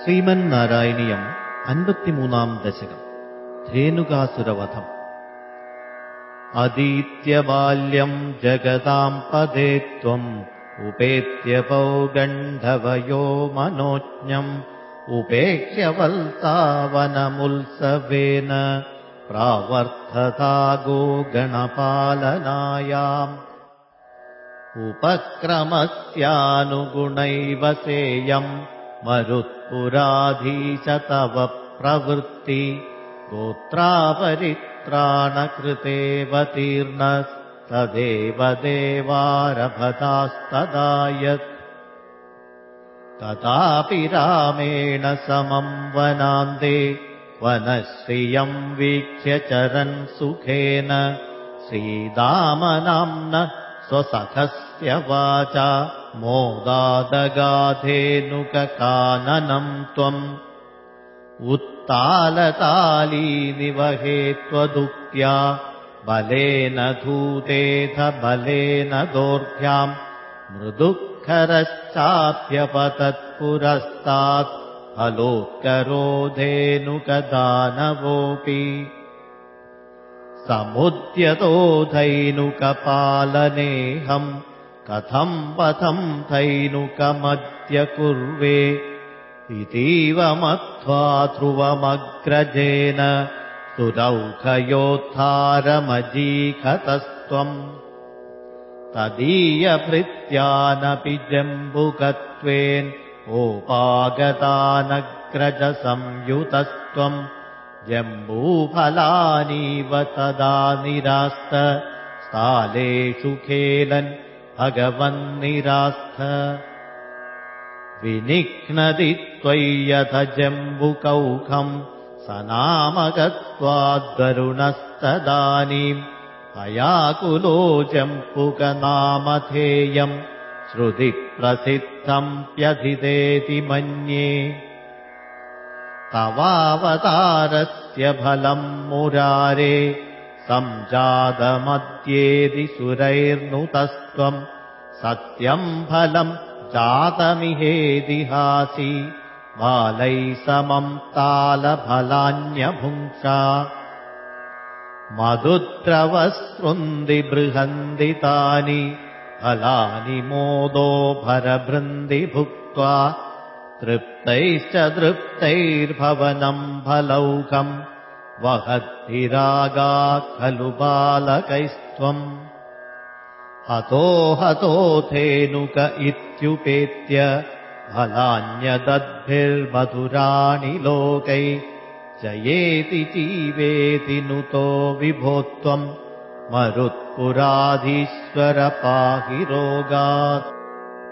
ശ്രീമന്നാരായണീയം അൻപത്തിമൂന്നാം ദശകം ധേനുകാസുരവധം അദീത്യബാല്യം ജഗതാം പദേ ത്വം ഉപേത്യ പൗഗണ്ഡവയോ മനോജ്ഞം ഉപേക്ഷ്യവൽസാവനമുത്സവേന പ്രാവർദ്ധതാഗോ ഗണപാലനായാം उपक्रमस्यानुगुणैव सेयम् मरुत्पुराधीश तव प्रवृत्ति गोत्रापरित्राणकृतेऽवतीर्णस्तदेव देवारभतास्तदायत् तथापि रामेण समम् वनान्ते वनश्रियम् वीक्ष्य चरन् सुखेन श्रीदामनाम्न स्वसखस्य वाचा मोदादगाधेनुककाननम् त्वम्। उत्तालतालीनिवहे त्वदुक्त्या बलेन धूतेथ बलेन दोर्भ्याम् मृदुःखरश्चाप्यपतत्पुरस्तात् फलोत्करोधेनुकदानवोऽपि समुद्यतो धैनुकपालनेऽहम् कथम् पथम् धैनुकमद्य कुर्वे इतीव मत्वा ध्रुवमग्रजेन सुरौखयोद्धारमजीखतस्त्वम् तदीयभृत्यानपि जम्बुकत्वेन ओपागतानग्रजसंयुतस्त्वम् जम्बूफलानीव तदा निरास्त स्थालेषु खेलन् भगवन्निरास्थ विनिघ्नदि त्वय्यथ जम्बुकौखम् स नाम गत्वाद्वरुणस्तदानीम् अयाकुलो जम्बुकनामधेयम् श्रुतिप्रसिद्धम्प्यधिदेति मन्ये तवावतारस्य फलम् मुरारे सञ्जातमद्येदि सुरैर्नुतस्त्वम् सत्यम् फलम् जातमिहेदिहासि बालैः समम् तालफलान्यभुङ्क्षा मधुद्रवसृन्दि बृहन्ति तानि फलानि मोदो भरभृन्दि भुक्त्वा तृप्तैश्च तृप्तैर्भवनम् फलौकम् वहद्भिरागा खलु बालकैस्त्वम् हतो हतोऽथेनुक इत्युपेत्य फलान्यदद्भिर्मधुराणि लोकै जयेति जीवेति नुतो विभो त्वम् मरुत्पुराधीश्वर पाहि रोगात्